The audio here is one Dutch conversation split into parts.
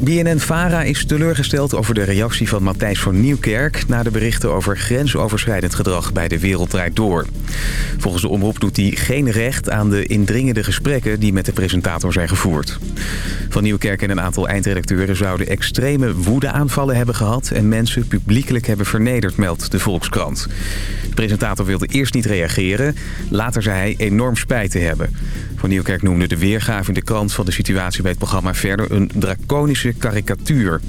BNN-Vara is teleurgesteld over de reactie van Matthijs van Nieuwkerk... na de berichten over grensoverschrijdend gedrag bij de Wereld Draait Door. Volgens de omroep doet hij geen recht aan de indringende gesprekken... die met de presentator zijn gevoerd. Van Nieuwkerk en een aantal eindredacteuren zouden extreme woedeaanvallen hebben gehad... en mensen publiekelijk hebben vernederd, meldt de Volkskrant. De presentator wilde eerst niet reageren. Later zei hij enorm spijt te hebben. Van Nieuwkerk noemde de weergave in de krant van de situatie bij het programma verder een draconische karikatuur.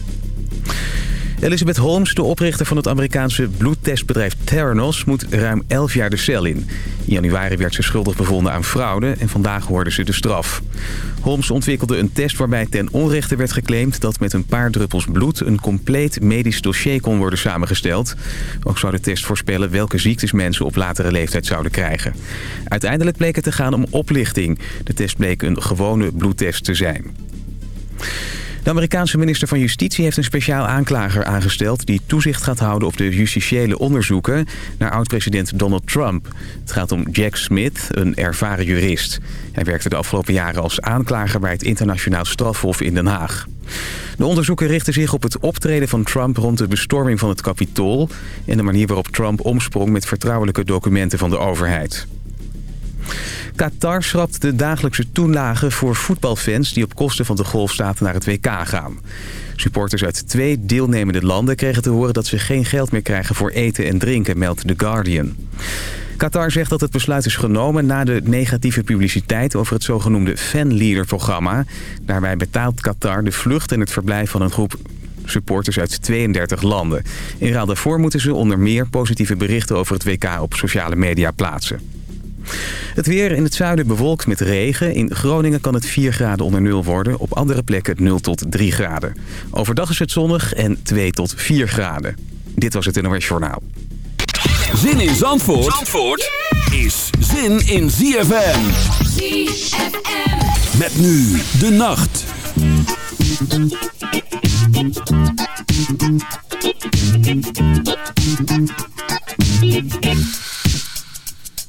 Elizabeth Holmes, de oprichter van het Amerikaanse bloedtestbedrijf Theranos... moet ruim 11 jaar de cel in. In januari werd ze schuldig bevonden aan fraude en vandaag hoorde ze de straf. Holmes ontwikkelde een test waarbij ten onrechte werd geclaimd... dat met een paar druppels bloed een compleet medisch dossier kon worden samengesteld. Ook zou de test voorspellen welke ziektes mensen op latere leeftijd zouden krijgen. Uiteindelijk bleek het te gaan om oplichting. De test bleek een gewone bloedtest te zijn. De Amerikaanse minister van Justitie heeft een speciaal aanklager aangesteld... die toezicht gaat houden op de justitiële onderzoeken naar oud-president Donald Trump. Het gaat om Jack Smith, een ervaren jurist. Hij werkte de afgelopen jaren als aanklager bij het internationaal strafhof in Den Haag. De onderzoeken richten zich op het optreden van Trump rond de bestorming van het Capitool... en de manier waarop Trump omsprong met vertrouwelijke documenten van de overheid. Qatar schrapt de dagelijkse toelagen voor voetbalfans... die op kosten van de golfstaten naar het WK gaan. Supporters uit twee deelnemende landen kregen te horen... dat ze geen geld meer krijgen voor eten en drinken, meldt The Guardian. Qatar zegt dat het besluit is genomen na de negatieve publiciteit... over het zogenoemde fanleader-programma. Daarbij betaalt Qatar de vlucht en het verblijf van een groep supporters uit 32 landen. In ruil daarvoor moeten ze onder meer positieve berichten over het WK op sociale media plaatsen. Het weer in het zuiden bewolkt met regen. In Groningen kan het 4 graden onder nul worden. Op andere plekken 0 tot 3 graden. Overdag is het zonnig en 2 tot 4 graden. Dit was het NOS Journaal. Zin in Zandvoort, Zandvoort is zin in ZFM. ZFM. Met nu de nacht.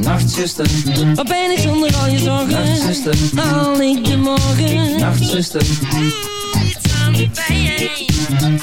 Nachtzuster, Wat ben ik zonder al je zorgen? nachtzuster, Haal ik de morgen? nachtzuster, Doe iets aan de pijn.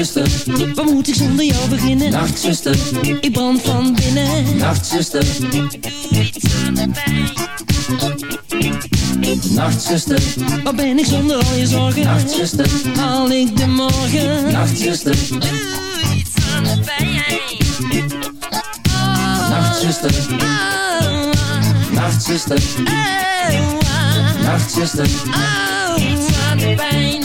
Nachtzuster, waar moet ik zonder jou beginnen? Nachtzuster, ik brand van binnen. Nachtzuster, doe iets aan de pijn. Nachtzuster, waar ben ik zonder al je zorgen? Nachtzuster, haal ik de morgen? Nachtzuster, doe iets aan de pijn. Oh. Nachtzuster, oh. Nachtzuster, oh. Nachtzuster, oh. iets aan de pijn.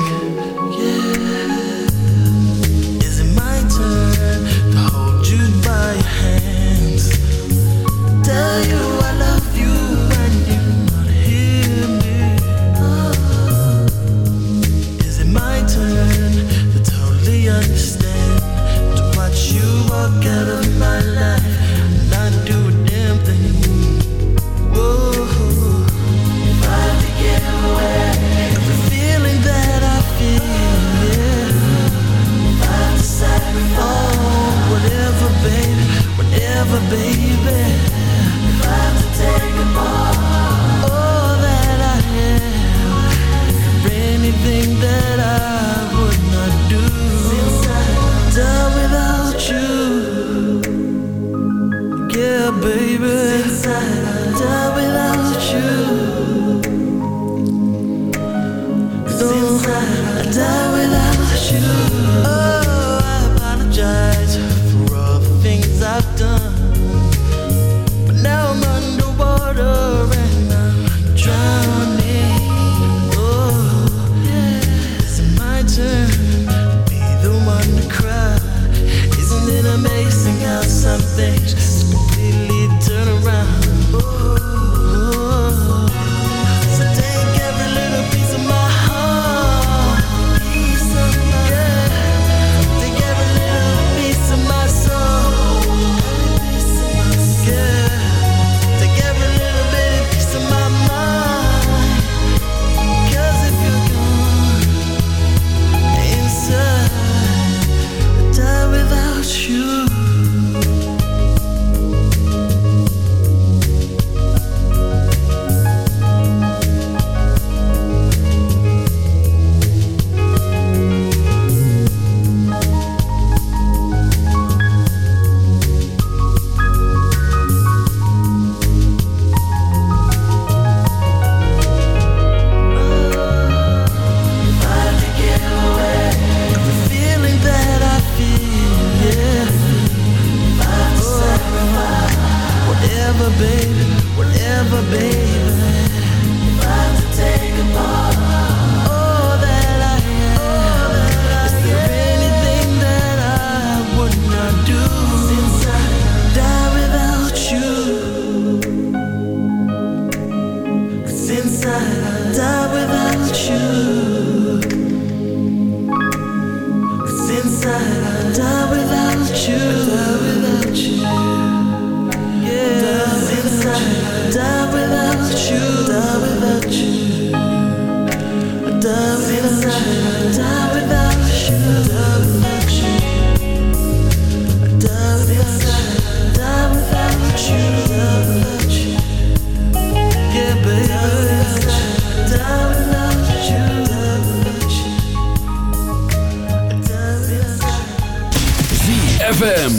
ZFM.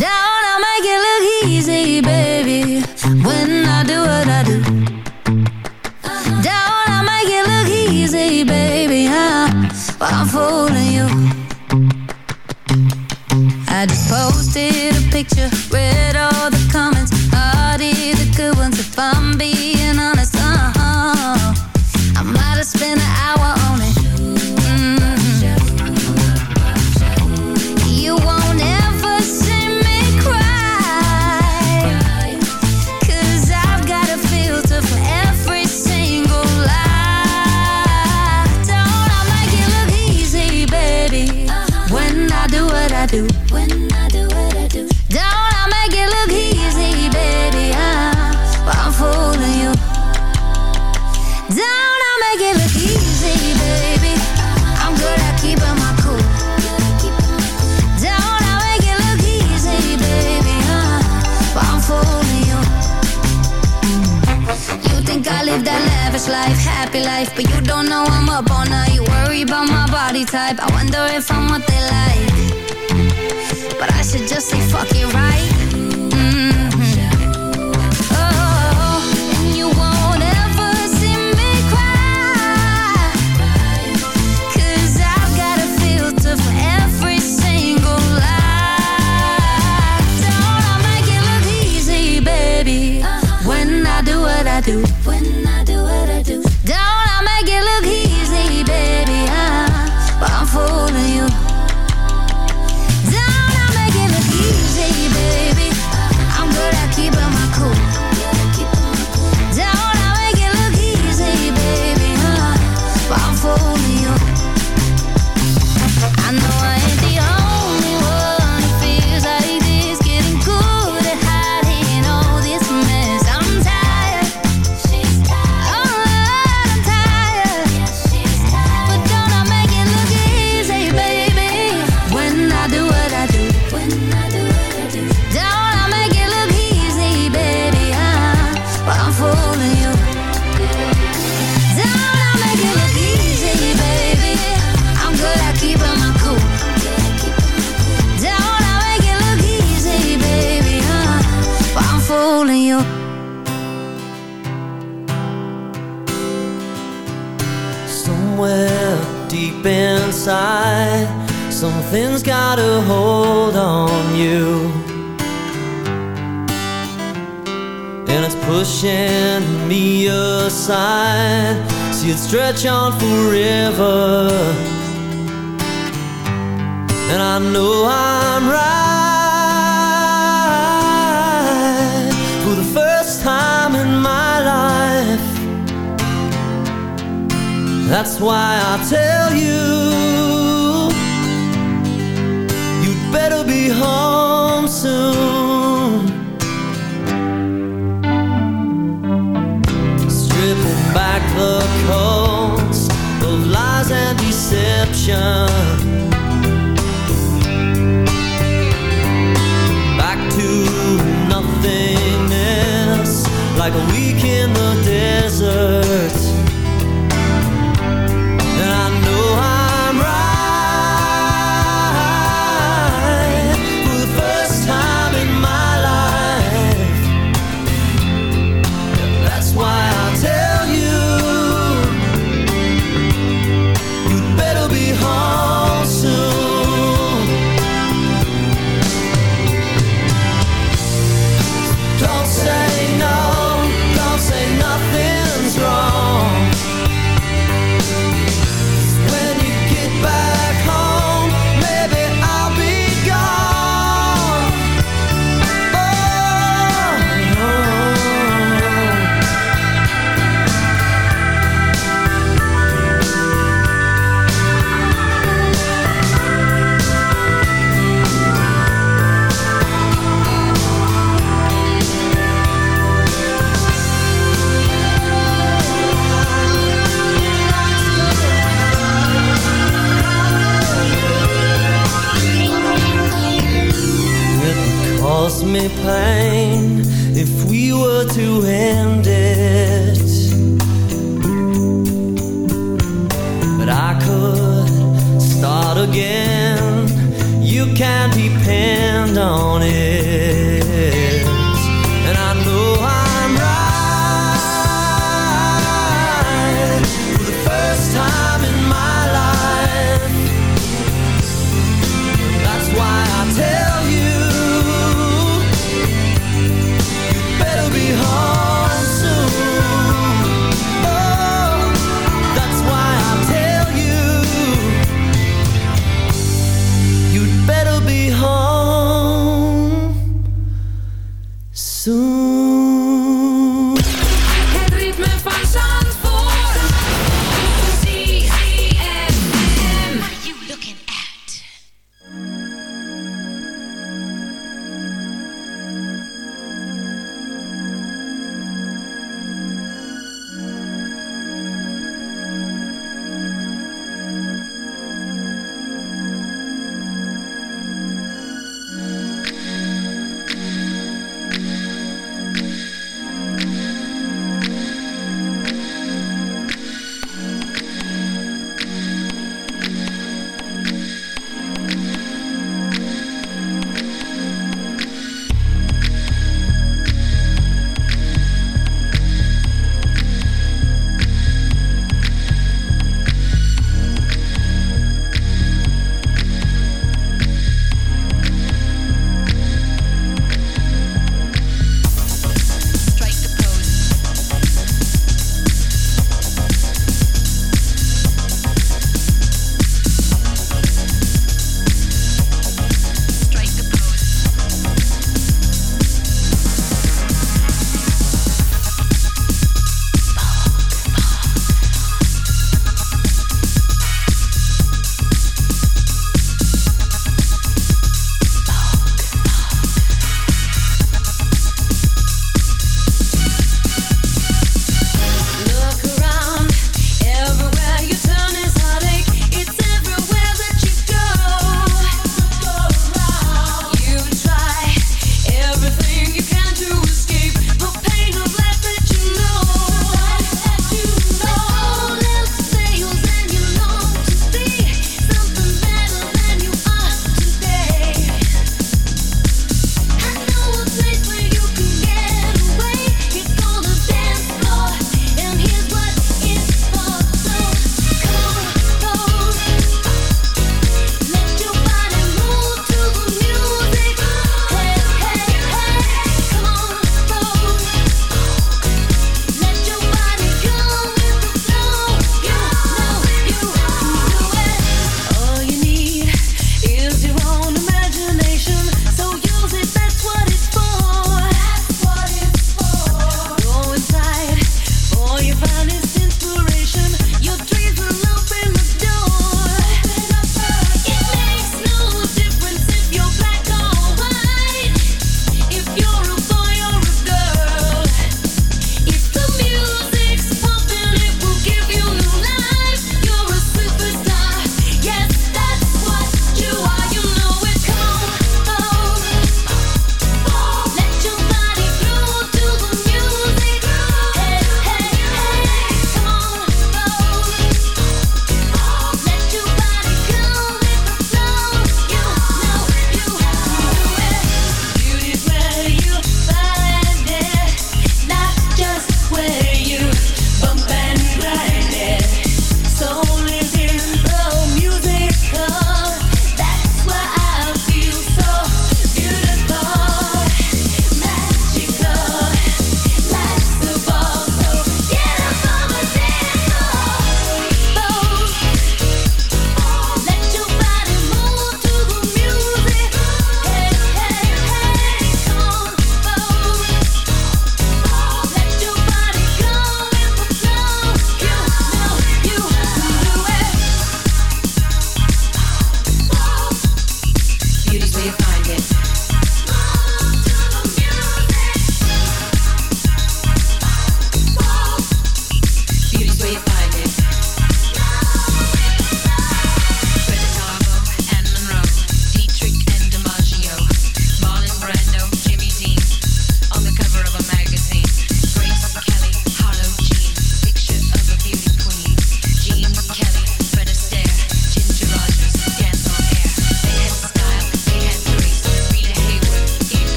Down, I make it look easy, baby. When I do what I do. Down, I make it look easy, baby. I'm, I'm fooling you. I just posted a picture touch on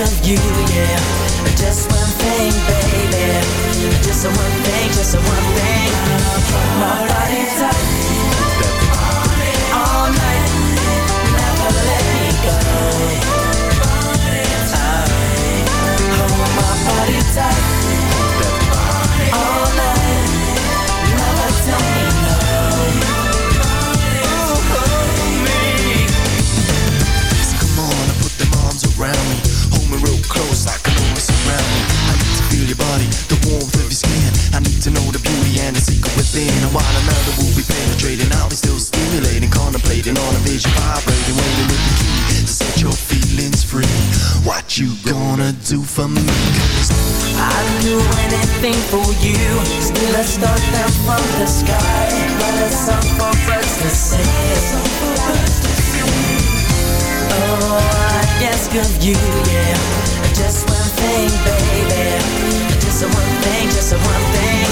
ask of you, yeah. Just one thing, baby. Just one thing, just one thing. My body's up. All night. Never let me go. I my body tight spinning while another will be penetrating. I'll be still stimulating, contemplating on a vision, vibrating, waiting with the key to set your feelings free. What you gonna do for me? Cause I'd do anything for you. Still a star down from the sky, but a song for birds to sing. Oh, I ask of you, yeah. Just one thing, baby. Just one thing, just one thing.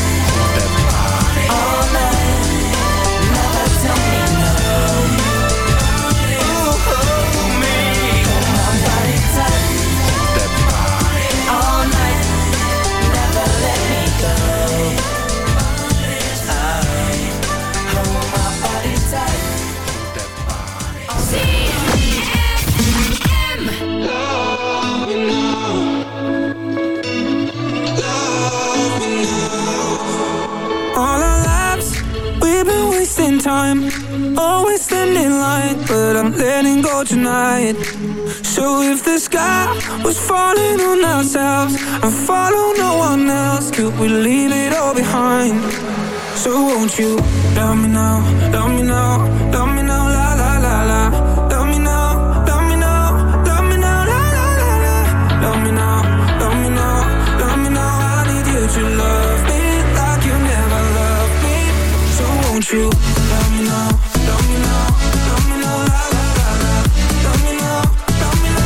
wasting time. Always standing line But I'm letting go tonight. So if the sky was falling on ourselves I'd follow no one else Could we leave it all behind? So won't you Love me now, love me now, love me now? you. Domino, domino, domino, la la la la. Domino, domino,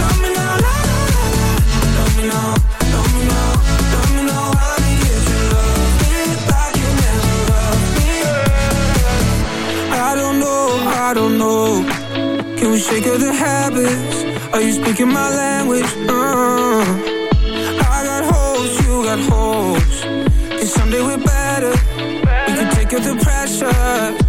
domino, la la la la. Domino, domino, domino, I need you love me like you never loved me. I don't know, I don't know. Can we shake of the habits? Are you speaking my language? Uh-huh. I got holes, you got holes. And someday we're pressure.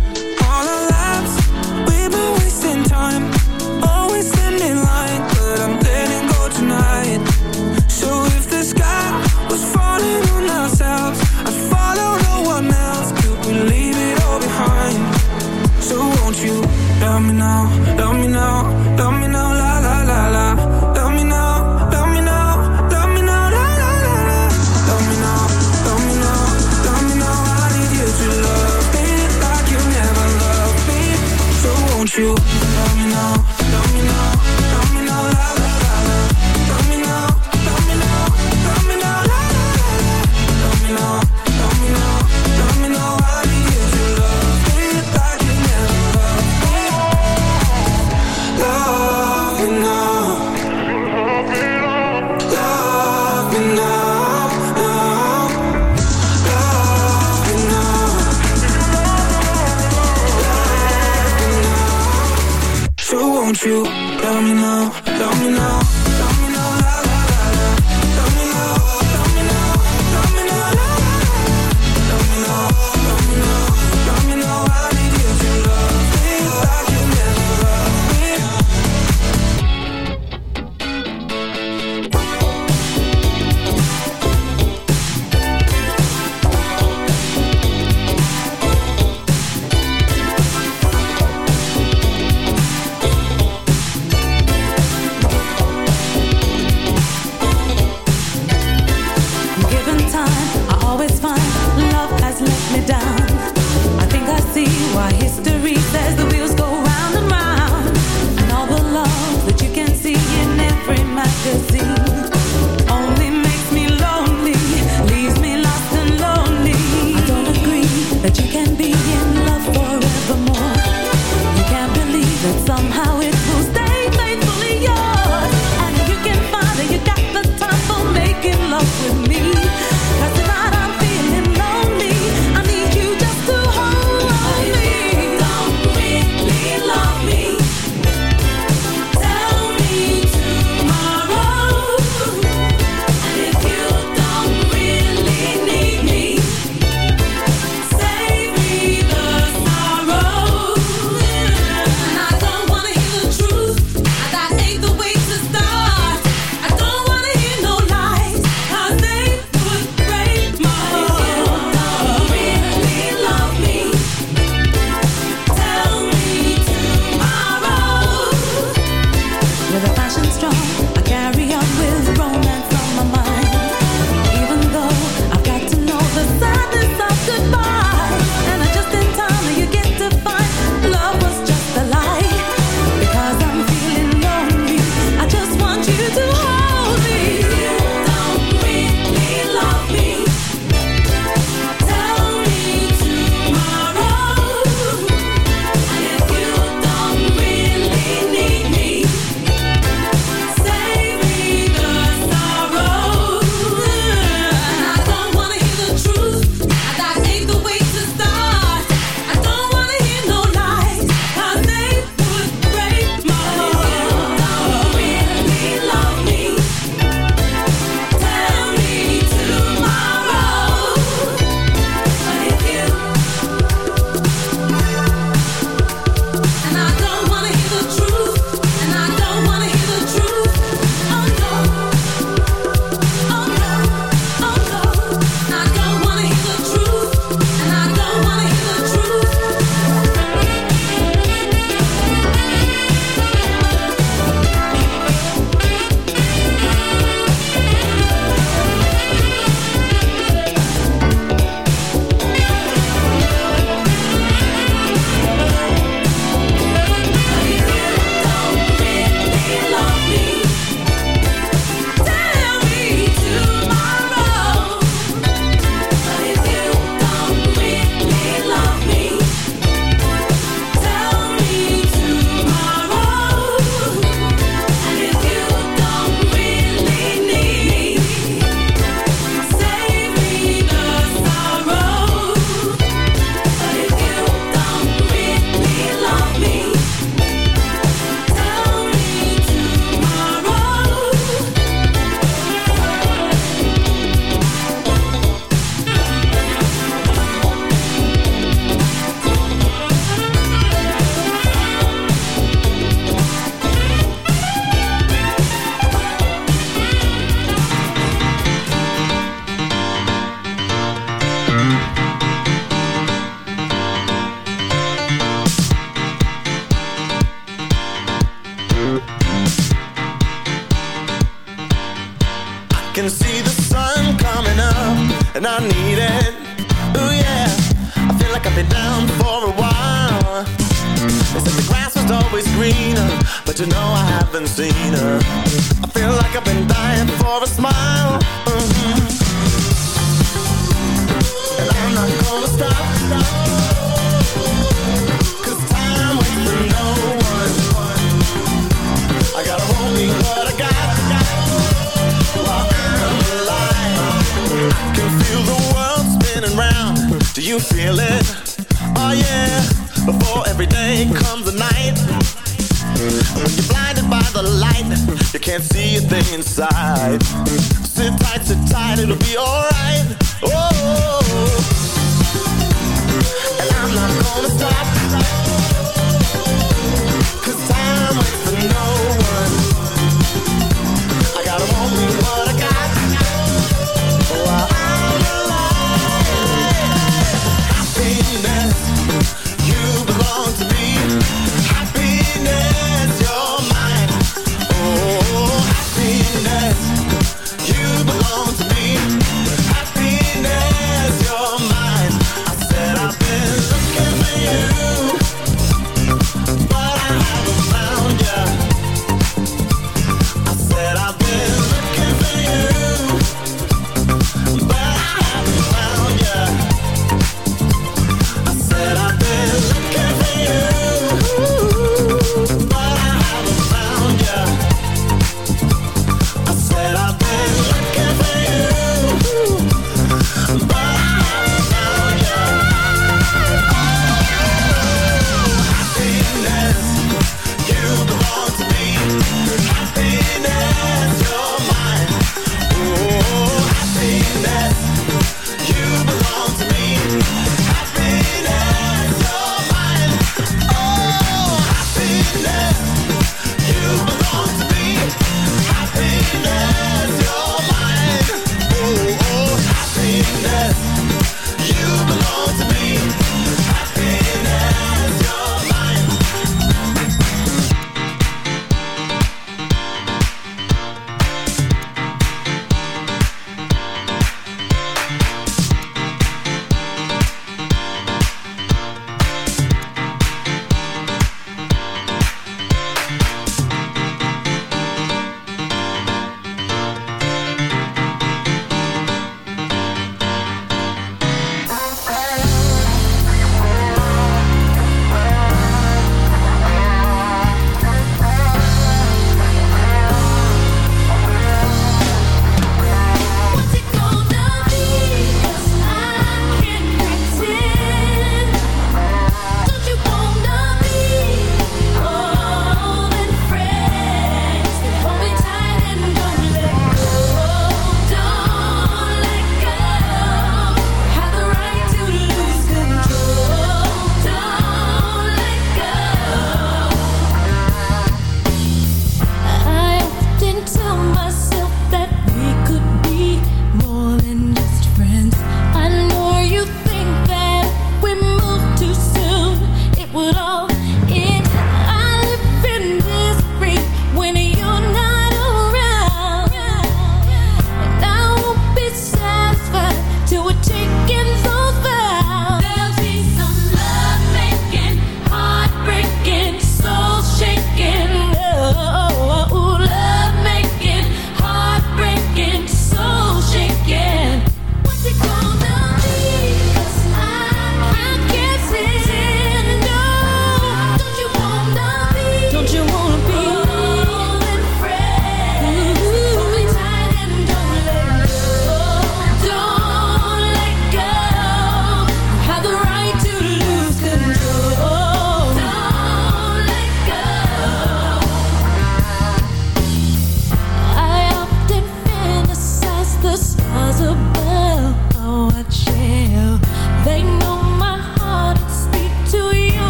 Won't you love me now, love me now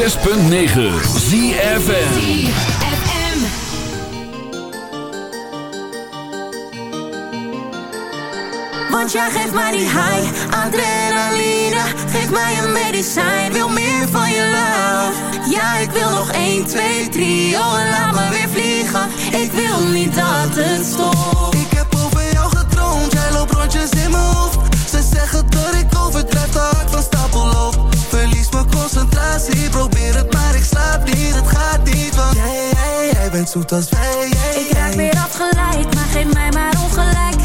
106.9 ZFN Want jij geeft mij die high, adrenaline. Geef mij een medicijn, wil meer van je love. Ja, ik wil nog 1, 2, 3, oh en laat me weer vliegen. Ik wil niet dat het stopt concentratie, probeer het maar ik slaap niet Het gaat niet, want jij, jij, jij bent zoet als wij jij, Ik raak weer afgeleid, maar geef mij maar ongelijk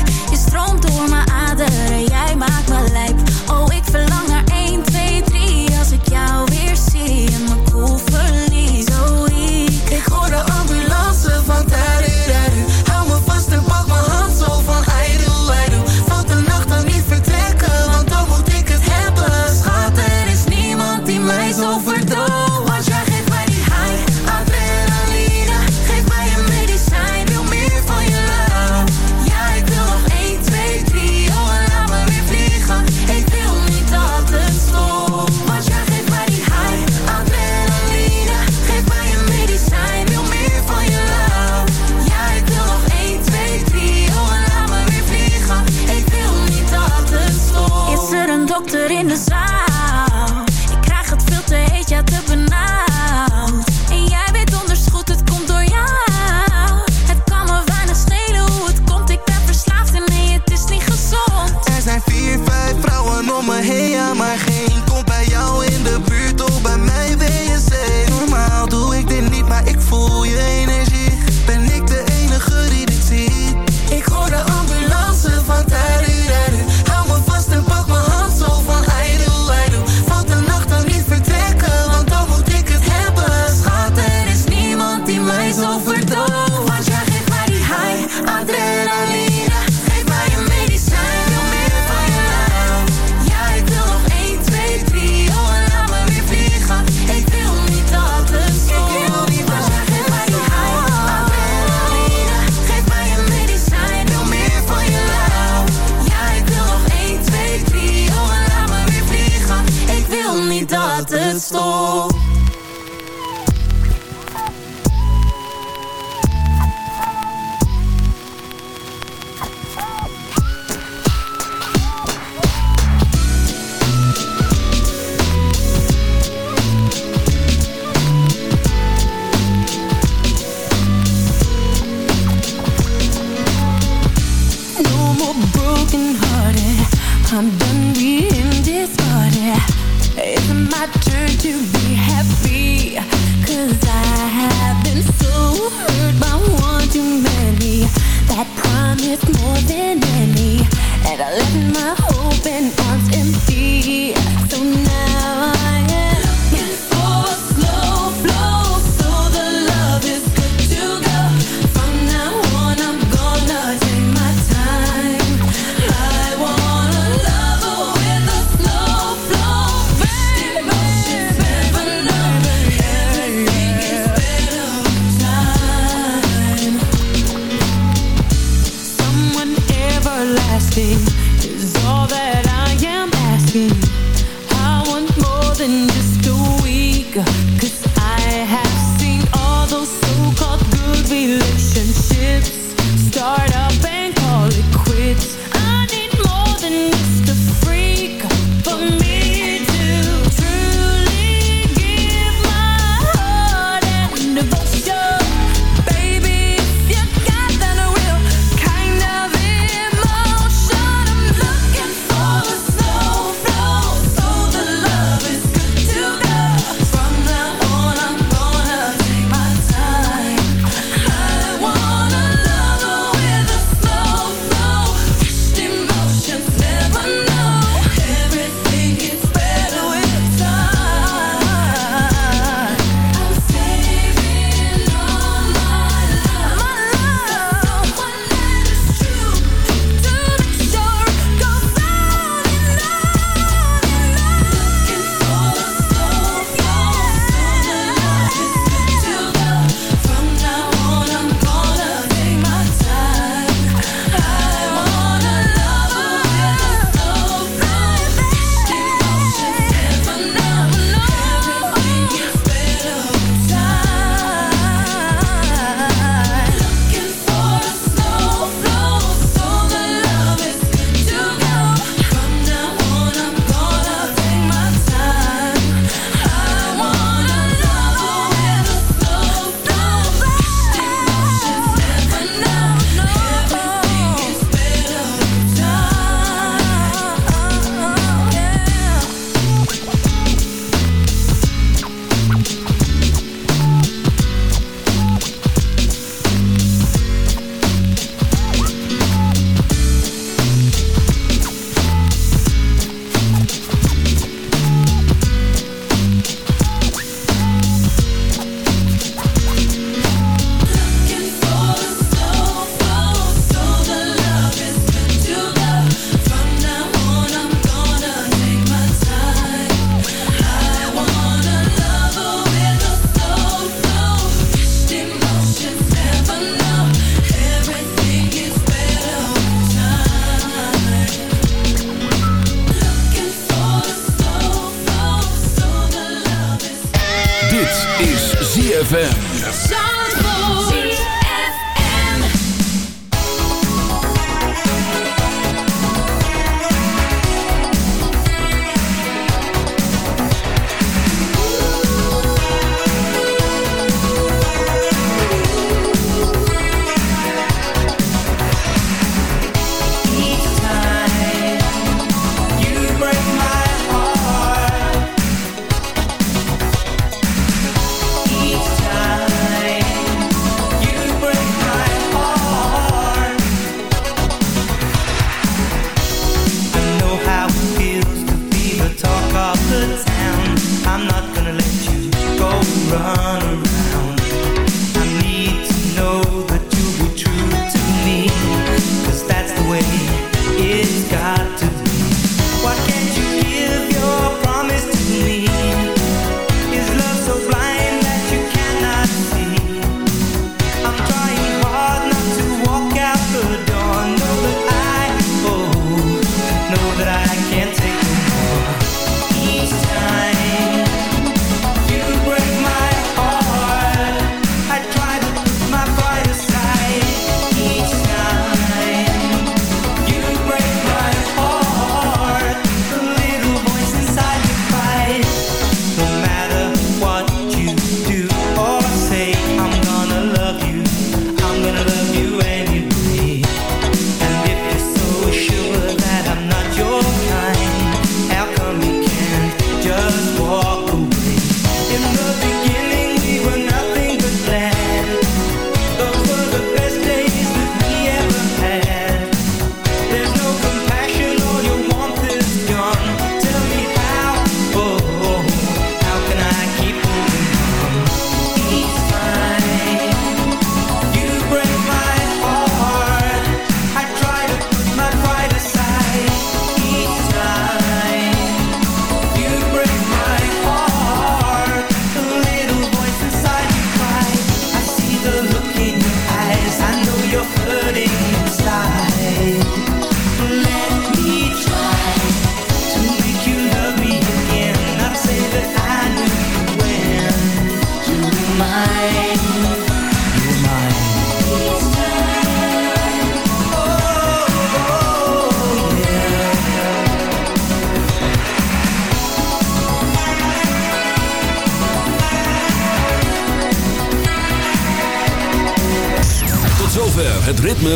start up